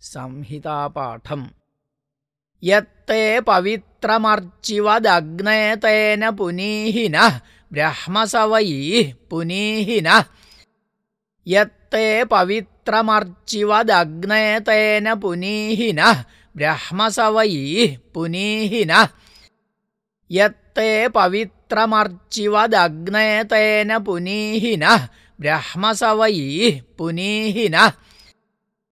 संहितापाठम्। यत्ते पवित्रमर्चिवदग्ने तेन पुनीहिनः, ब्रह्मसवैः पुनीहिनः। यत्ते पवित्रमर्चिवदग्ने तेन पुनीहिनः, ब्रह्मसवैः पुनीहिनः। यत्ते पवित्रमर्चिवदग्ने तेन पुनीहिनः, ब्रह्मसवैः पुनीहिनः।